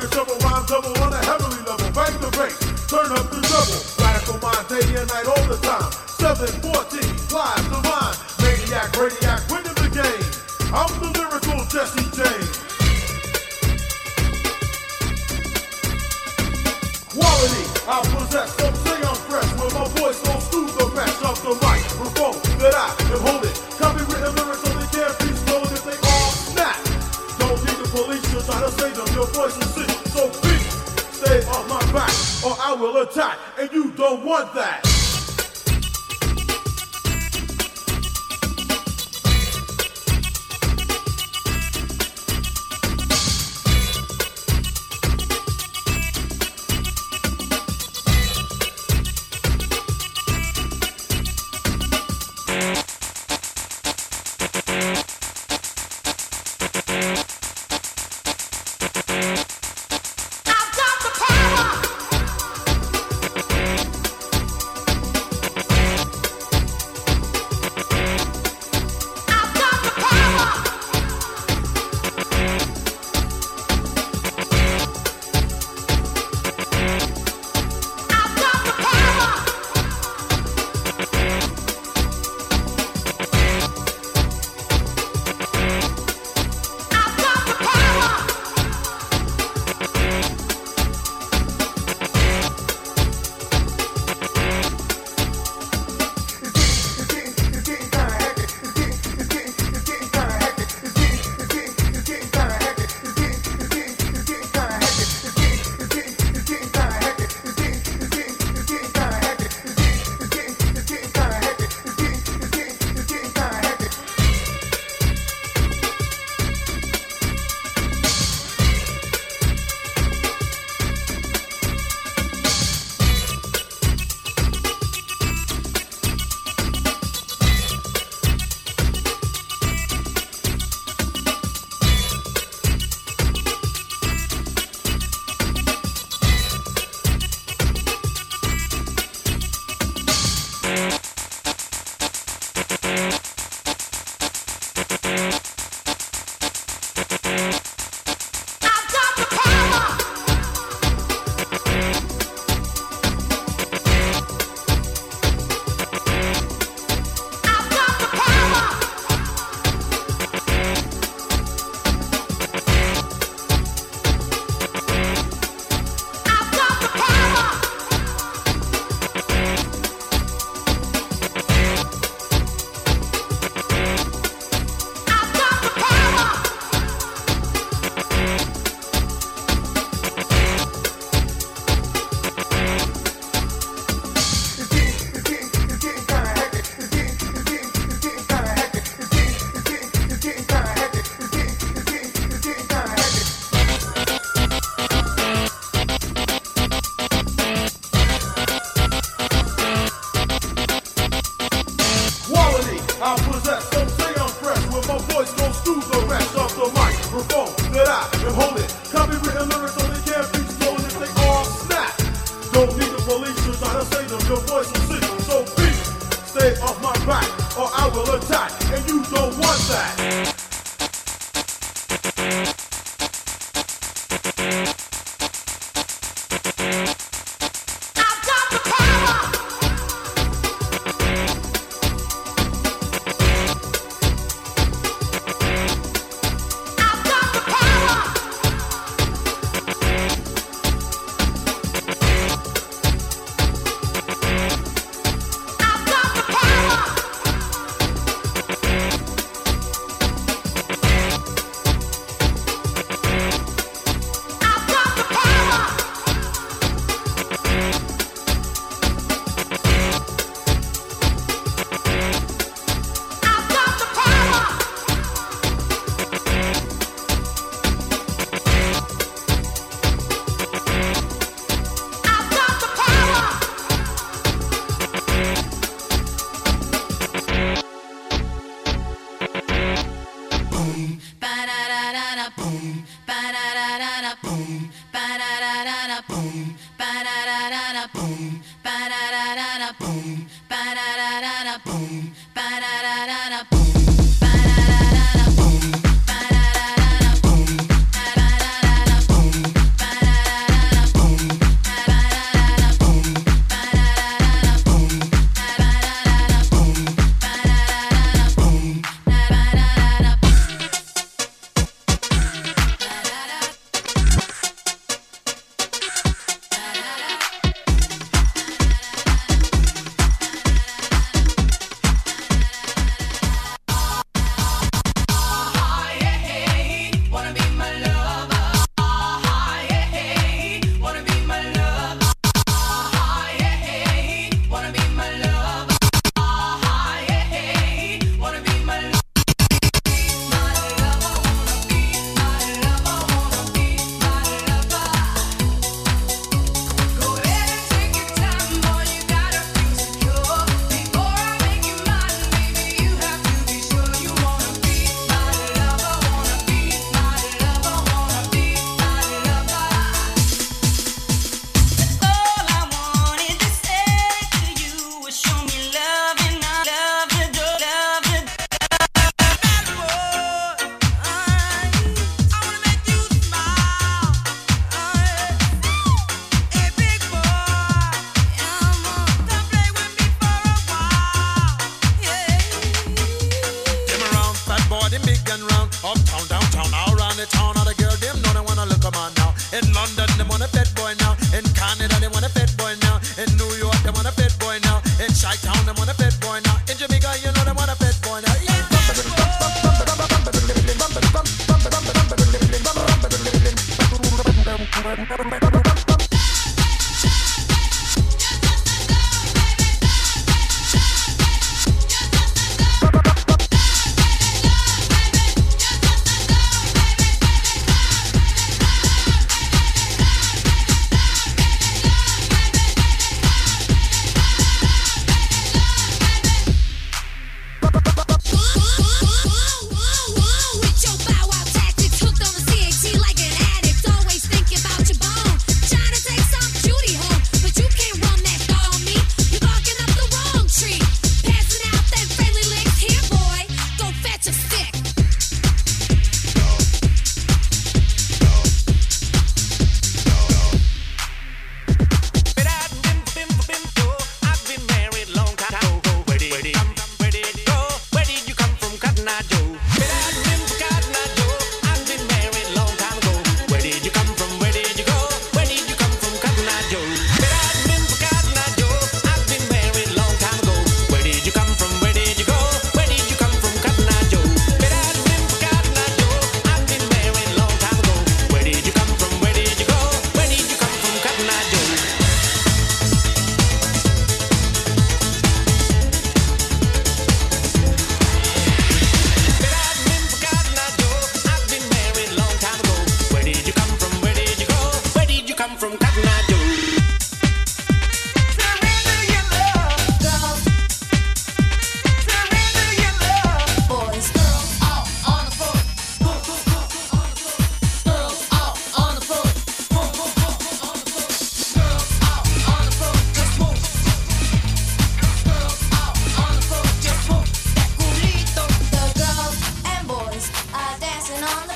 A double rhyme, double on a heavenly level. Bang the break, turn up the double. Radical mind, day and night all the time. 714, live the mind. Maniac, radiac, don't want that.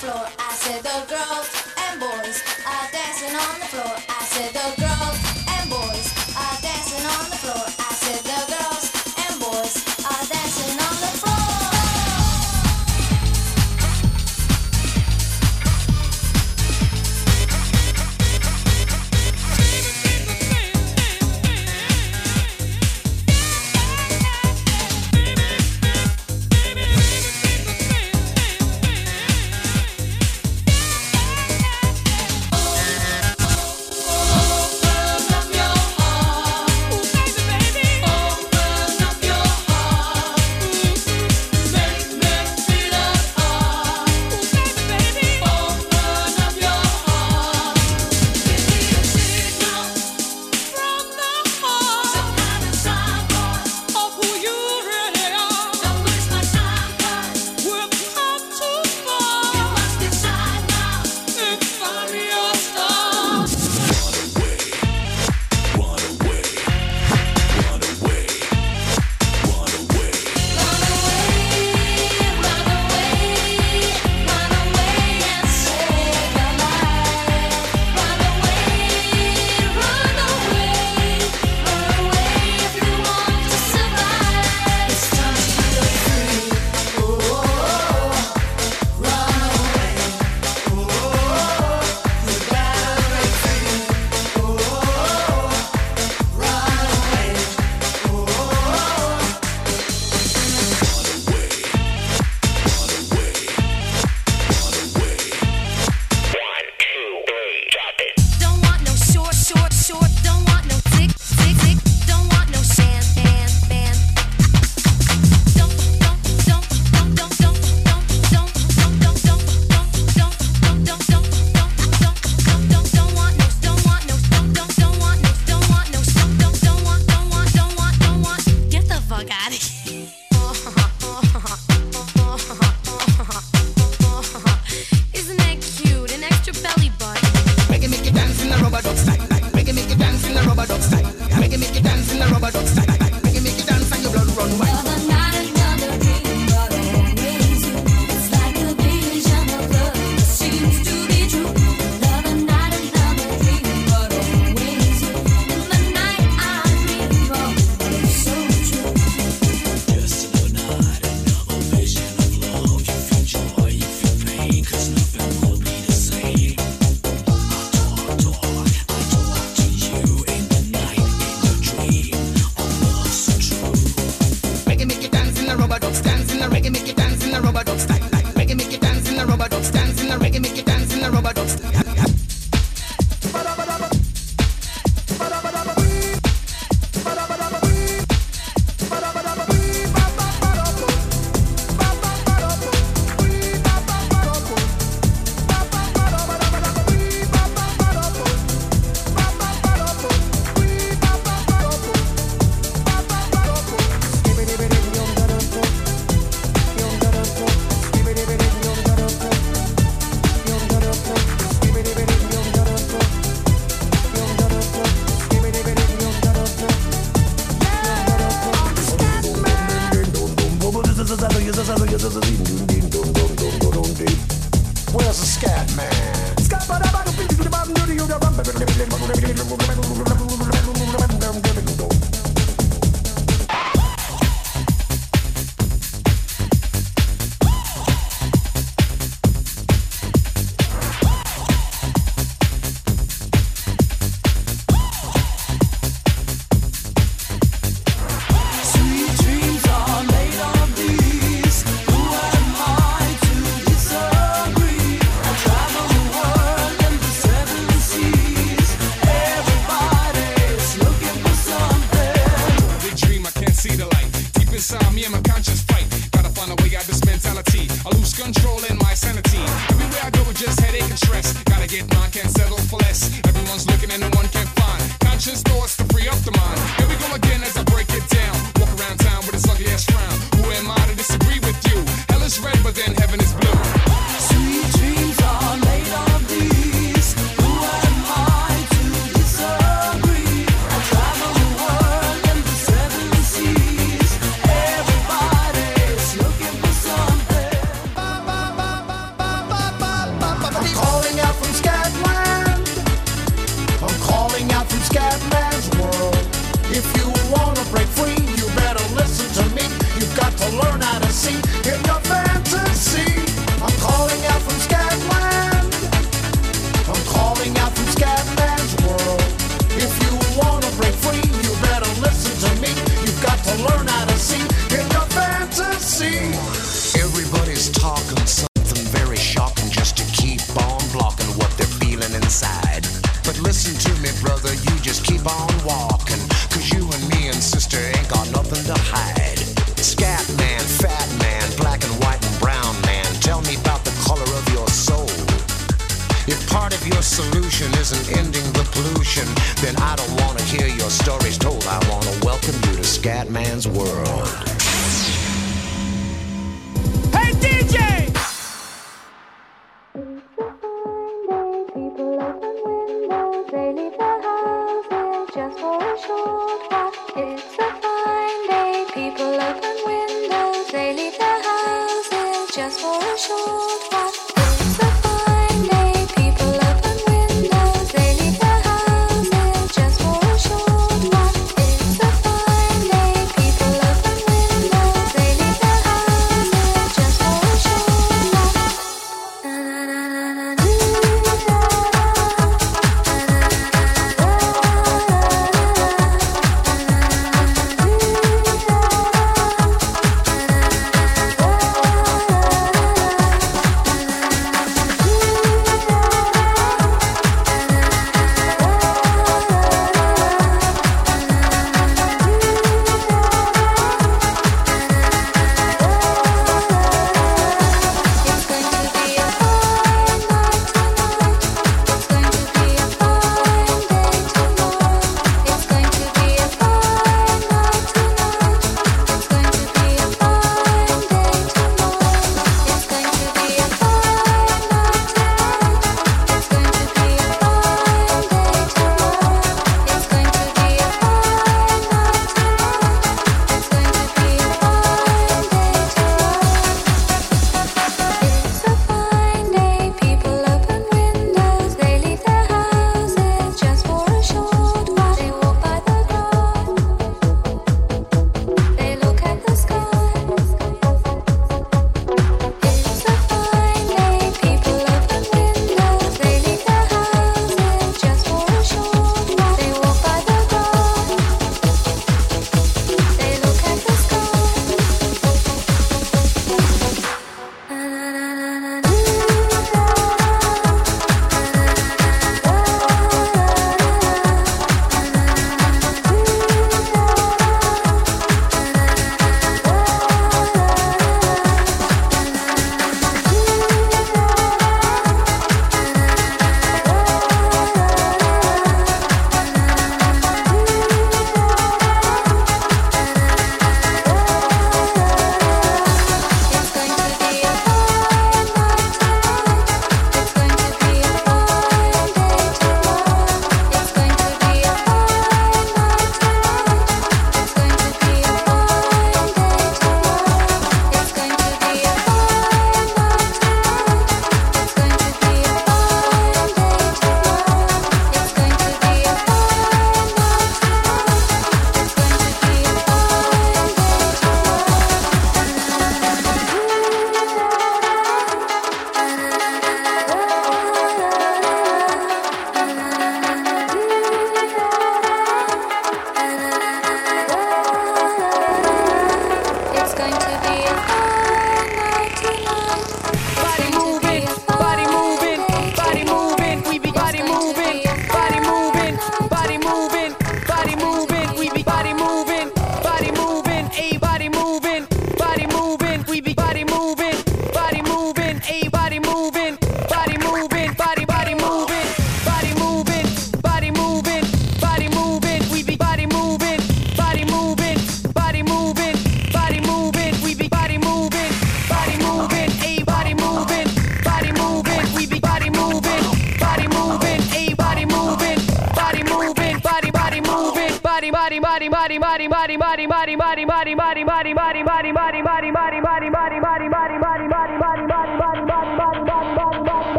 floor. I said the girls and boys are dancing on the floor. I said the girls.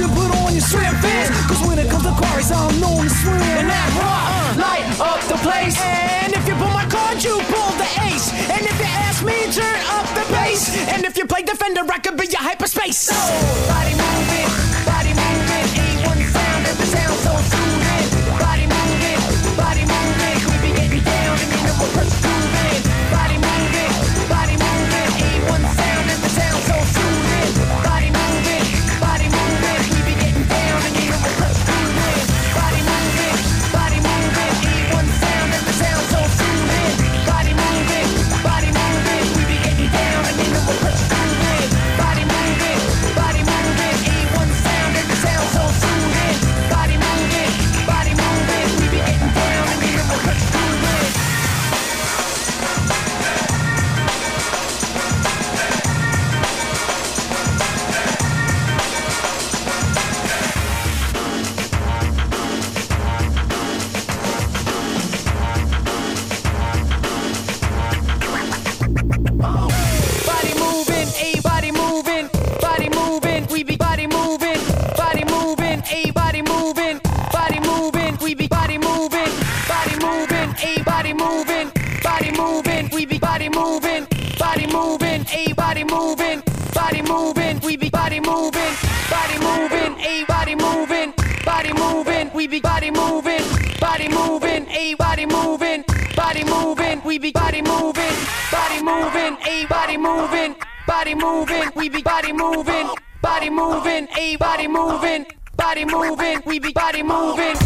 and put on your swim fins. Cause when it comes to quarries, I'm known to swim. And that rock light up the place. And if you pull my card, you pull the ace. And if you ask me, turn up the bass. And if you play Defender, I could be your hyperspace. So, moving, we be body moving, body moving, a body moving, body moving, we be body moving, body moving, a body moving, body moving, we be body moving, body moving, a body moving, body moving, we be body moving, body moving, a body moving, body moving, we be body moving, body moving, a body moving, body moving, we be body moving.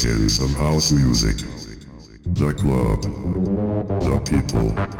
Foundations of house music. The club. The people.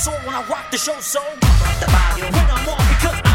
soul when I rock the show. So I rock the body when I'm on because.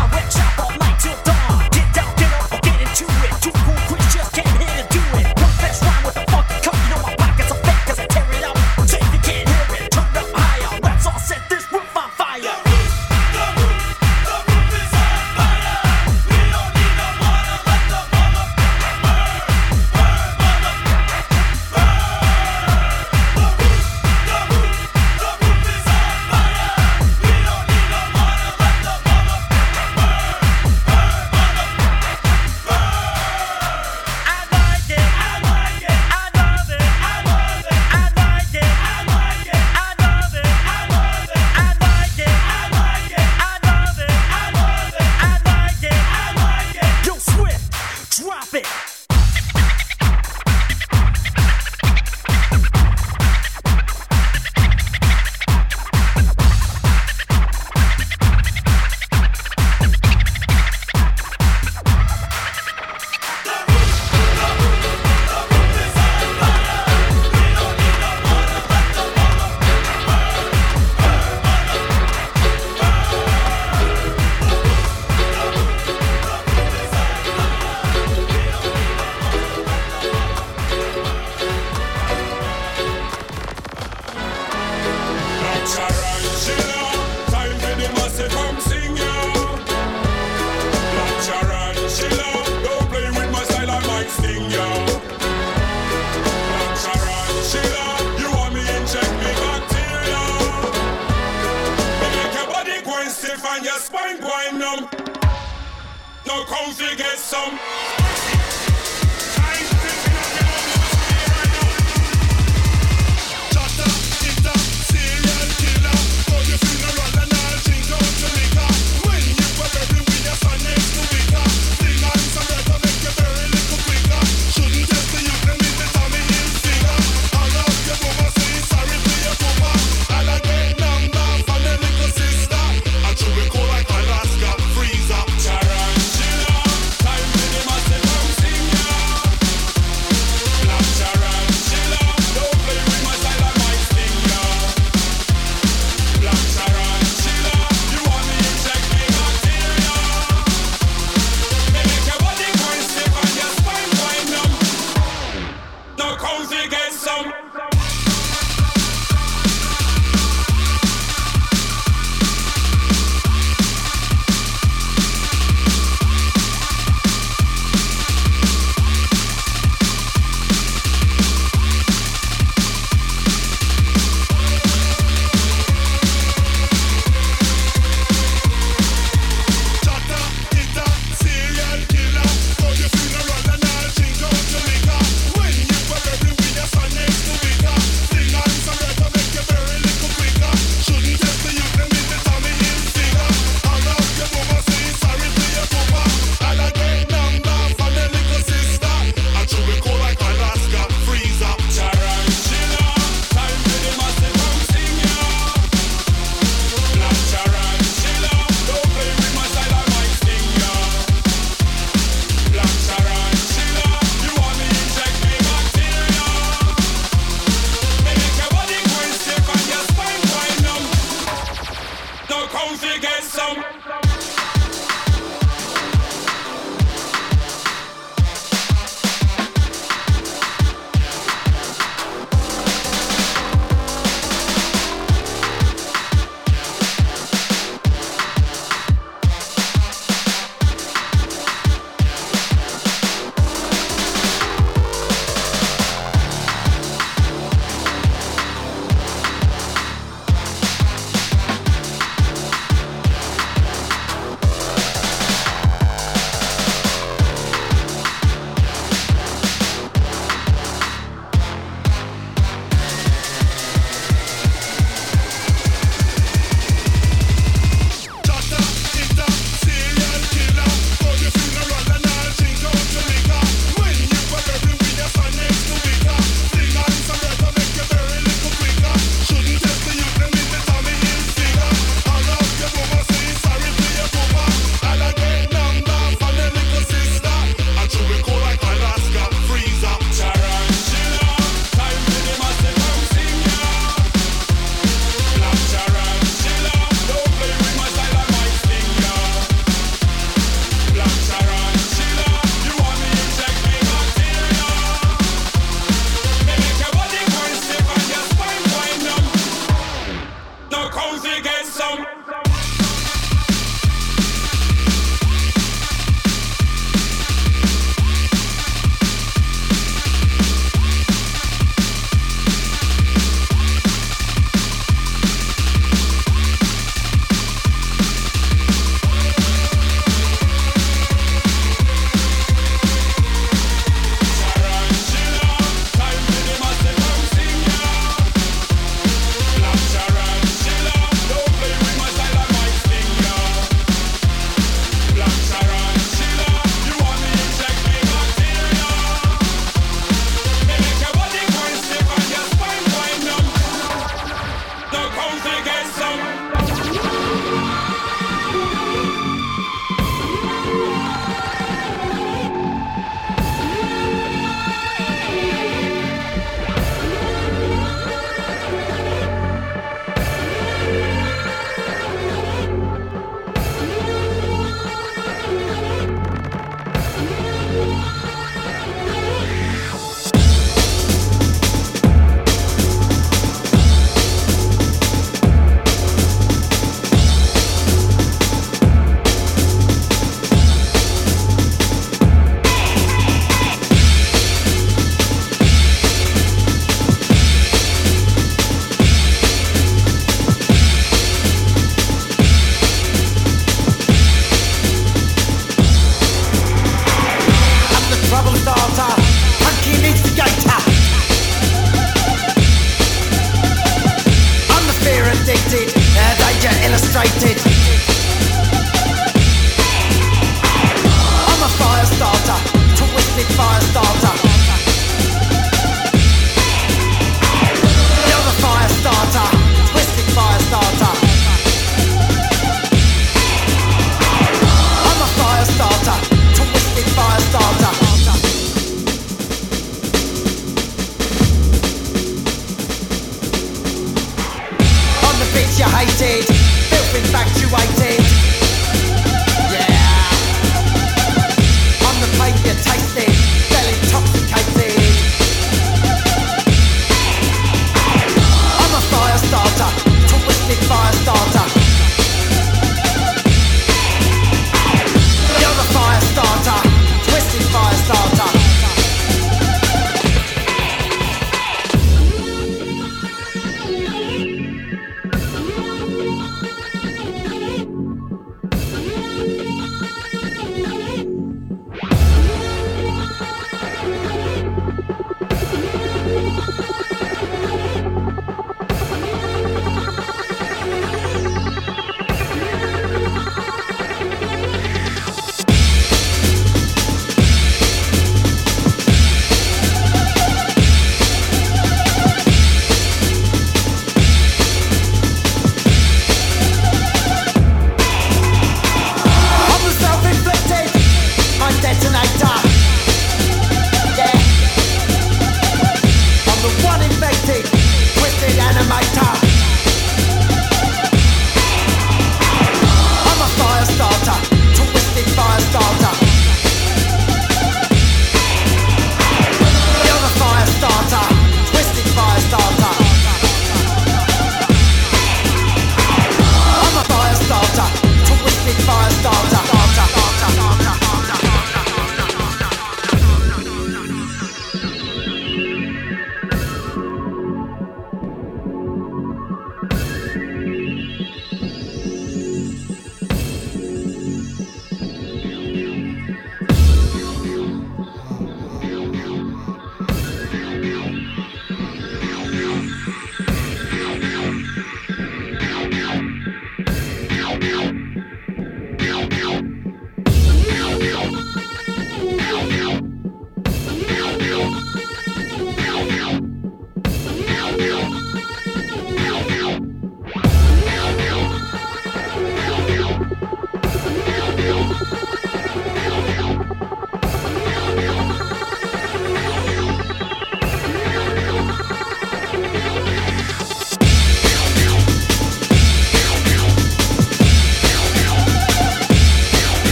and your spine grind them. No comfy get some.